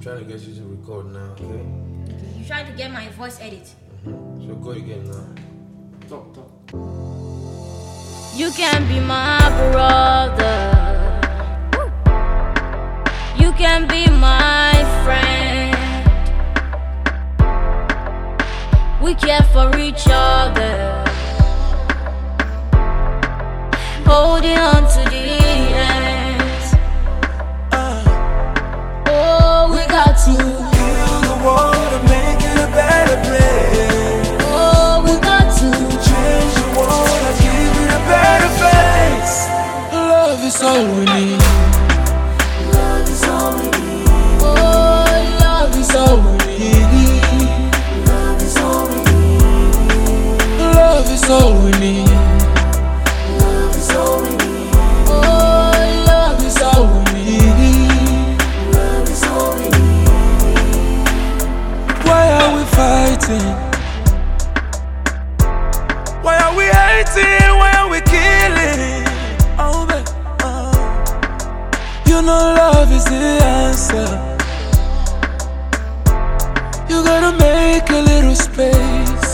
trying to get you to record now, okay? You trying to get my voice edit. Mm-hmm. So go again now. Talk, talk. You can be my brother. You can be my friend. We care for each other. Holding on to Love is all we need. Oh, love is all we need. Love is all we need. Love is all we need. All we need. Oh, love is all we need. Love is all we need. Why are we fighting? Why are we hating? Know love is the answer. You gotta make a little space.